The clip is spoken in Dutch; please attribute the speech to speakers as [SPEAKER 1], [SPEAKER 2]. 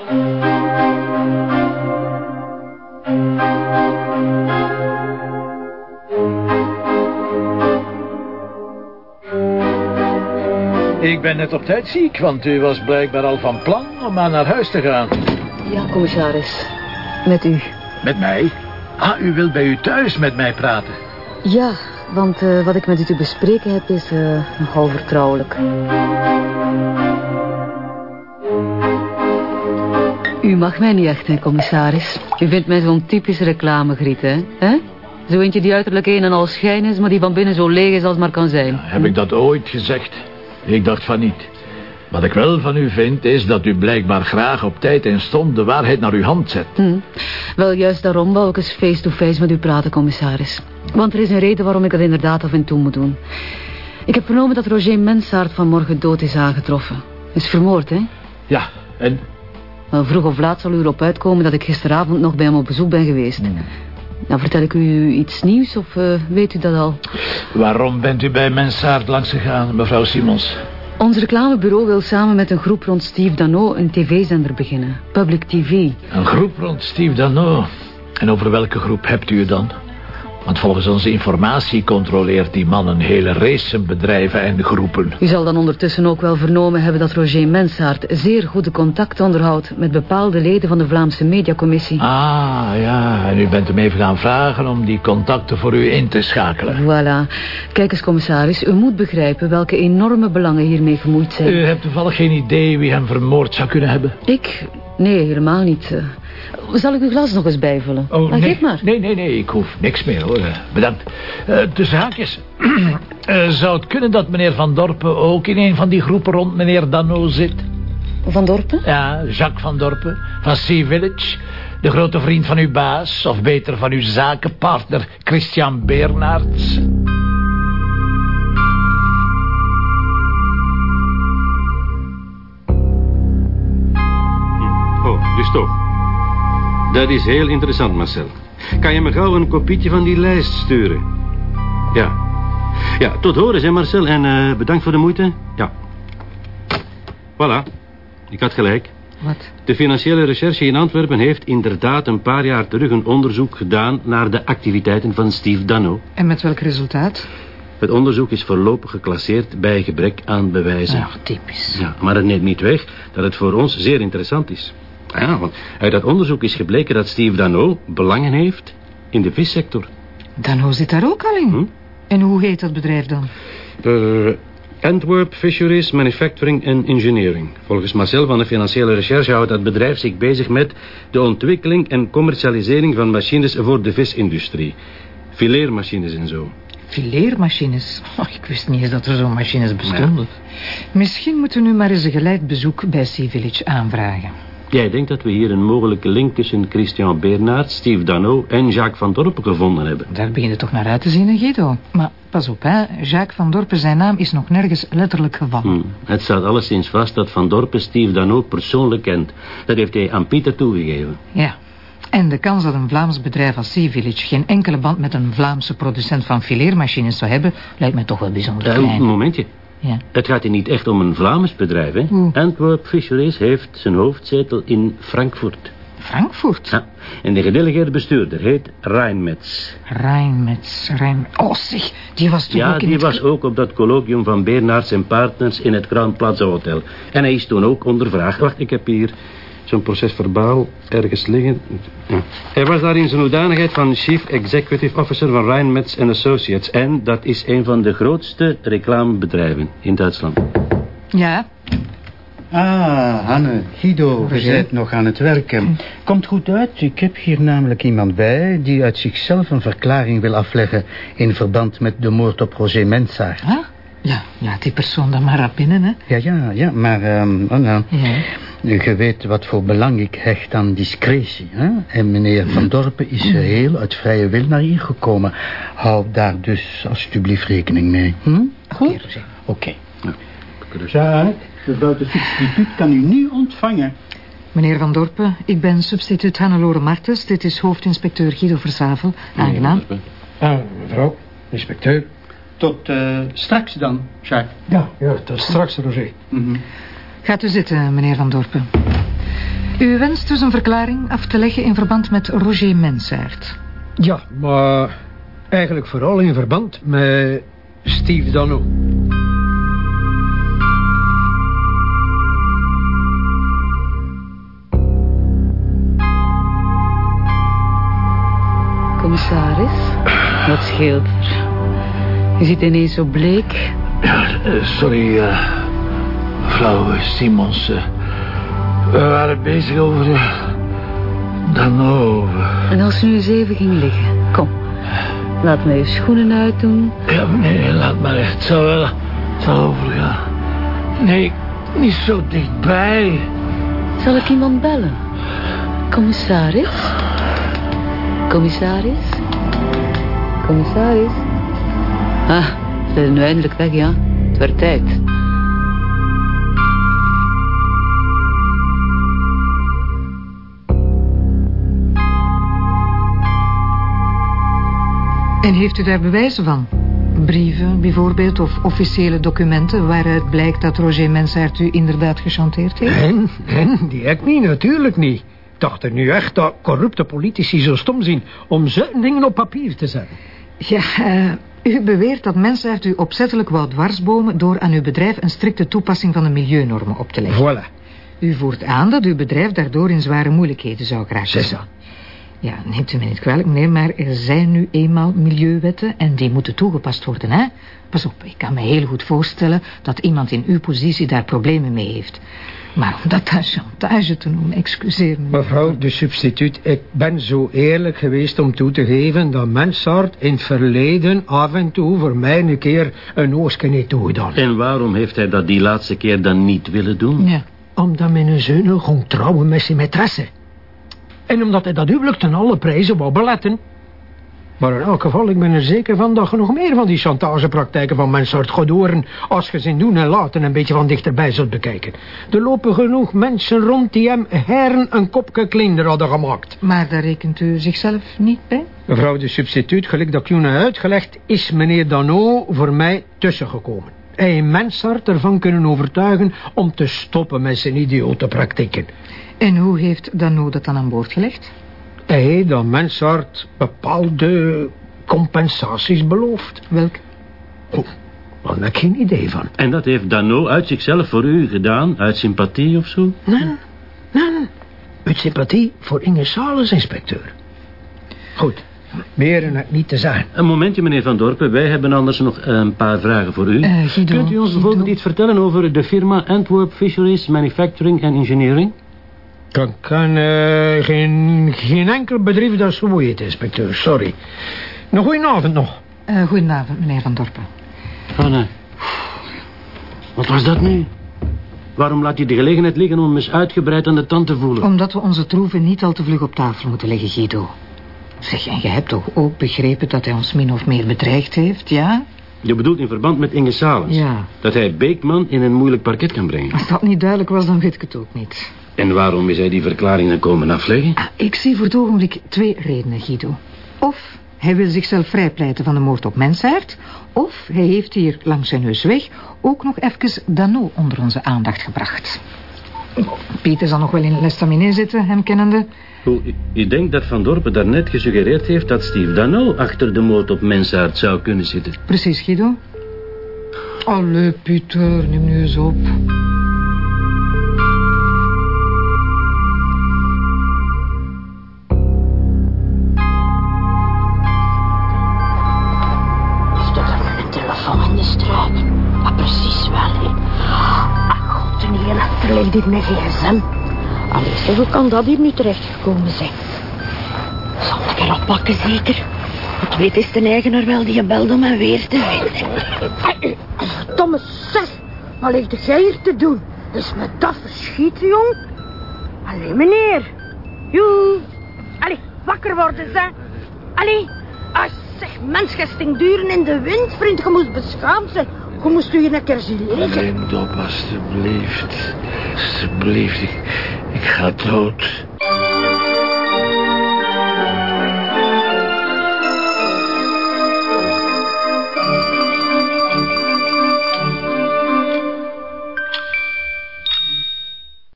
[SPEAKER 1] Ik ben net op tijd ziek, want u was blijkbaar al van plan om maar naar huis te gaan.
[SPEAKER 2] Ja, commissaris. Met u.
[SPEAKER 1] Met mij? Ah, u wilt bij u thuis met mij praten.
[SPEAKER 2] Ja, want uh, wat ik met u te bespreken heb is uh, nogal vertrouwelijk. U mag mij niet echt, hè, commissaris. U vindt mij zo'n typische reclamegriet, hè? hè? Zo eentje die uiterlijk een en al schijn is, maar die van binnen zo leeg is als maar kan zijn.
[SPEAKER 1] Heb ik dat ooit gezegd? Ik dacht van niet. Wat ik wel van u vind, is dat u blijkbaar graag op tijd en stond de waarheid naar uw hand zet.
[SPEAKER 2] Hm. Wel, juist daarom wou ik eens face-to-face met u praten, commissaris. Want er is een reden waarom ik dat inderdaad af en toe moet doen. Ik heb vernomen dat Roger Mensaert vanmorgen dood is aangetroffen. Is vermoord, hè?
[SPEAKER 1] Ja, en?
[SPEAKER 2] Vroeg of laat zal u erop uitkomen dat ik gisteravond nog bij hem op bezoek ben geweest. Nou, vertel ik u iets nieuws of uh, weet u dat al?
[SPEAKER 1] Waarom bent u bij Mensaert langs gegaan, mevrouw Simons?
[SPEAKER 2] Ons reclamebureau wil samen met een groep rond Steve Dano een tv-zender beginnen. Public TV.
[SPEAKER 1] Een groep rond Steve Dano? En over welke groep hebt u het dan? Want volgens onze informatie controleert die man een hele race bedrijven en groepen.
[SPEAKER 2] U zal dan ondertussen ook wel vernomen hebben dat Roger Mensaert zeer goede contact onderhoudt met bepaalde leden van de Vlaamse Mediacommissie.
[SPEAKER 1] Ah, ja, en u bent hem even gaan vragen om die contacten voor u in te schakelen.
[SPEAKER 2] Voilà. Kijk eens, commissaris, u moet begrijpen welke enorme belangen hiermee gemoeid zijn.
[SPEAKER 1] U hebt toevallig geen idee wie hem vermoord zou kunnen hebben?
[SPEAKER 2] Ik? Nee, helemaal niet. Zal ik uw glas nog eens bijvullen?
[SPEAKER 1] Oh, nee. Geef maar. Nee, nee, nee, ik hoef niks meer hoor. Bedankt. Uh, tussen haakjes. uh, zou het kunnen dat meneer Van Dorpen ook in een van die groepen rond meneer Dano zit?
[SPEAKER 2] Van Dorpen?
[SPEAKER 1] Ja, Jacques Van Dorpen. Van Sea Village. De grote vriend van uw baas. Of beter van uw zakenpartner Christian Bernards.
[SPEAKER 3] Dat is heel interessant, Marcel. Kan je me gauw een kopietje van die lijst sturen? Ja. Ja, tot horen, hè, Marcel. En uh, bedankt voor de moeite. Ja. Voilà. Ik had gelijk.
[SPEAKER 2] Wat?
[SPEAKER 3] De financiële recherche in Antwerpen heeft inderdaad een paar jaar terug een onderzoek gedaan naar de activiteiten van Steve Dano.
[SPEAKER 2] En met welk resultaat?
[SPEAKER 3] Het onderzoek is voorlopig geclasseerd bij gebrek aan bewijzen.
[SPEAKER 2] Ach, typisch.
[SPEAKER 3] Ja, maar het neemt niet weg dat het voor ons zeer interessant is. Ja, want uit dat onderzoek is gebleken dat Steve Dano belangen heeft in de vissector.
[SPEAKER 2] Dano zit daar ook al in? Hm? En hoe heet dat bedrijf dan?
[SPEAKER 3] Uh, Antwerp Fisheries Manufacturing and Engineering. Volgens Marcel van de Financiële Recherche houdt dat bedrijf zich bezig met de ontwikkeling en commercialisering van machines voor de visindustrie. Fileermachines en zo.
[SPEAKER 2] Fileermachines? Oh, ik wist niet eens dat er zo'n machines bestonden. Misschien moeten we nu maar eens een geleid bezoek bij Sea Village aanvragen.
[SPEAKER 3] Jij denkt dat we hier een mogelijke link tussen Christian Bernard, Steve Dano en Jacques van Dorpen gevonden hebben?
[SPEAKER 2] Daar begin je toch naar uit te zien, Guido. Maar pas op, hè. Jacques van Dorpen, zijn naam is nog nergens letterlijk gevallen. Hmm.
[SPEAKER 3] Het staat alleszins vast dat Van Dorpen Steve Dano persoonlijk kent. Dat heeft hij aan Pieter toegegeven.
[SPEAKER 2] Ja. En de kans dat een Vlaams bedrijf als Sea Village... geen enkele band met een Vlaamse producent van fileermachines zou hebben... lijkt mij toch wel bijzonder klein.
[SPEAKER 3] een momentje. Ja. Het gaat hier niet echt om een Vlaams bedrijf, hè? Antwerp Fisheries heeft zijn hoofdzetel in Frankfurt.
[SPEAKER 2] Frankfurt?
[SPEAKER 3] Ja. En de gedelegeerde bestuurder heet Rijnmets.
[SPEAKER 2] Rijnmets, Rijn... Oh, zeg, die was toch
[SPEAKER 3] ja,
[SPEAKER 2] ook
[SPEAKER 3] in die was ook op dat colloquium van Bernards en Partners in het Grand Plaza Hotel. En hij is toen ook ondervraagd. Wacht, ik heb hier zo'n proces verbaal ergens liggen. Ja. Hij was daar in zijn hoedanigheid van Chief Executive Officer van Reinmetz Associates. En dat is een van de grootste reclamebedrijven in Duitsland.
[SPEAKER 2] Ja?
[SPEAKER 4] Ah, Hanne, Guido, we zijn nog aan het werken. Komt goed uit, ik heb hier namelijk iemand bij... die uit zichzelf een verklaring wil afleggen... in verband met de moord op Roger Mensaar.
[SPEAKER 2] Huh? Ja, ja, die persoon dan maar binnen, hè?
[SPEAKER 4] Ja, ja, ja, maar... Um, oh nou, ja. Je weet wat voor belang ik hecht aan discretie. Hè? En meneer Van Dorpen is heel uit vrije wil naar hier gekomen. Hou daar dus alsjeblieft rekening mee. Hm?
[SPEAKER 2] Goed?
[SPEAKER 4] Oké. Okay. Ja. mevrouw de substituut kan u nu ontvangen.
[SPEAKER 2] Meneer Van Dorpen, ik ben substituut Hannelore Martens. Dit is hoofdinspecteur Guido Verzavel. Aangenaam.
[SPEAKER 5] Ah, mevrouw, inspecteur.
[SPEAKER 4] Tot uh, straks dan, Jacques.
[SPEAKER 5] Ja, ja, tot straks, Roger. Mm
[SPEAKER 2] Gaat u zitten, meneer Van Dorpen.
[SPEAKER 6] U wenst dus een verklaring af te leggen in verband met Roger Mensaert.
[SPEAKER 5] Ja, maar eigenlijk vooral in verband met Steve Dano.
[SPEAKER 2] Commissaris, wat scheelt er? Je ziet ineens zo bleek.
[SPEAKER 1] Ja, eh, sorry, eh, mevrouw Simons. we waren bezig over... eh, dan over...
[SPEAKER 2] En als je nu eens even ging liggen, kom. Laat me je schoenen uitdoen.
[SPEAKER 1] Ja, nee, laat maar echt. Het zal wel... Het zal overgaan. Nee, niet zo dichtbij.
[SPEAKER 2] Zal ik iemand bellen? Commissaris? Commissaris? Commissaris? Ah, ze zijn nu eindelijk weg, ja. Het werd tijd.
[SPEAKER 6] En heeft u daar bewijzen van? Brieven bijvoorbeeld of officiële documenten waaruit blijkt dat Roger Mensaert u inderdaad gechanteerd heeft?
[SPEAKER 5] En, en, die ik niet, natuurlijk niet. Ik dacht er nu echt dat corrupte politici zo stom zijn om zulke dingen op papier te zetten.
[SPEAKER 6] Ja, eh, u beweert dat Mensaert u opzettelijk wou dwarsbomen door aan uw bedrijf een strikte toepassing van de milieunormen op te leggen.
[SPEAKER 5] Voilà,
[SPEAKER 6] U voert aan dat uw bedrijf daardoor in zware moeilijkheden zou geraken.
[SPEAKER 5] c'est ça.
[SPEAKER 6] Ja, neemt u me niet kwalijk, meneer, maar er zijn nu eenmaal milieuwetten en die moeten toegepast worden, hè? Pas op, ik kan me heel goed voorstellen dat iemand in uw positie daar problemen mee heeft. Maar om dat dan chantage te noemen, excuseer me.
[SPEAKER 5] Mevrouw de substituut, ik ben zo eerlijk geweest om toe te geven dat Mensart in het verleden af en toe voor mij een keer een oosje heeft toegedaan.
[SPEAKER 3] En waarom heeft hij dat die laatste keer dan niet willen doen?
[SPEAKER 6] Ja,
[SPEAKER 5] Omdat mijn zoon ging trouwen met zijn maîtresse. En omdat hij dat huwelijk ten alle prijzen wou beletten. Maar in elk geval, ik ben er zeker van dat je nog meer van die chantagepraktijken van Mensart gaat horen... als je ze doen en laten een beetje van dichterbij zult bekijken. Er lopen genoeg mensen rond die hem heren een kopje kleiner hadden gemaakt.
[SPEAKER 6] maar daar rekent u zichzelf niet bij?
[SPEAKER 5] Mevrouw de substituut, gelijk dat ik u uitgelegd... is meneer Dano voor mij tussengekomen. Hij heeft Mensart ervan kunnen overtuigen om te stoppen met zijn idiote praktijken.
[SPEAKER 6] En hoe heeft Dano dat dan aan boord gelegd?
[SPEAKER 5] Hij heeft dat Mensart bepaalde compensaties beloofd.
[SPEAKER 6] Welk?
[SPEAKER 5] Oh, daar heb ik geen idee van.
[SPEAKER 3] En dat heeft Dano uit zichzelf voor u gedaan? Uit sympathie of zo?
[SPEAKER 5] Nee, nee, uit sympathie voor Inge Salens, inspecteur. Goed, meer en het niet te zeggen.
[SPEAKER 3] Een momentje, meneer Van Dorpen. Wij hebben anders nog een paar vragen voor u.
[SPEAKER 6] Eh, Guido,
[SPEAKER 3] Kunt u ons
[SPEAKER 6] Guido.
[SPEAKER 3] bijvoorbeeld iets vertellen over de firma Antwerp Fisheries Manufacturing and Engineering?
[SPEAKER 5] Ik kan eh, geen, geen enkel bedrijf dat zo heet, inspecteur, sorry. Een goedenavond nog.
[SPEAKER 6] Eh, goedenavond, meneer Van Dorpen.
[SPEAKER 3] Van, eh, wat was dat nu? Waarom laat je de gelegenheid liggen om eens uitgebreid aan de tand te voelen?
[SPEAKER 6] Omdat we onze troeven niet al te vlug op tafel moeten leggen, Guido. Zeg, en je hebt toch ook begrepen dat hij ons min of meer bedreigd heeft, ja?
[SPEAKER 3] Je bedoelt in verband met Inge Salens?
[SPEAKER 6] Ja.
[SPEAKER 3] Dat hij Beekman in een moeilijk parket kan brengen.
[SPEAKER 6] Als dat niet duidelijk was, dan weet ik het ook niet.
[SPEAKER 3] En waarom is hij die verklaringen komen afleggen?
[SPEAKER 6] Ah, ik zie voor het ogenblik twee redenen, Guido. Of hij wil zichzelf vrijpleiten van de moord op Mensaert... of hij heeft hier langs zijn neus weg ook nog even Dano onder onze aandacht gebracht. Pieter zal nog wel in l'estaminet zitten, hem kennende.
[SPEAKER 3] U denkt dat Van Dorpen daarnet gesuggereerd heeft... dat Steve Dano achter de moord op Mensaert zou kunnen zitten?
[SPEAKER 6] Precies, Guido. Allee, Pieter, neem nu eens op.
[SPEAKER 7] hier met gsm. Allee, hoe kan dat hier nu terechtgekomen zijn? Zal ik erop pakken, zeker? Het weet is de eigenaar wel die je belde om hem weer te vinden. Domme zes, wat ligt jij hier te doen? Is me dat verschieten, jong? Allee, meneer. Joe. Allee, wakker worden, ze. Allee. Ah, zeg, mensgesting duren in de wind, vriend. Je moest beschaamd zijn. Je moest u keer zien liggen.
[SPEAKER 1] Neem op, alstublieft. Alstublieft, ik, ik ga dood.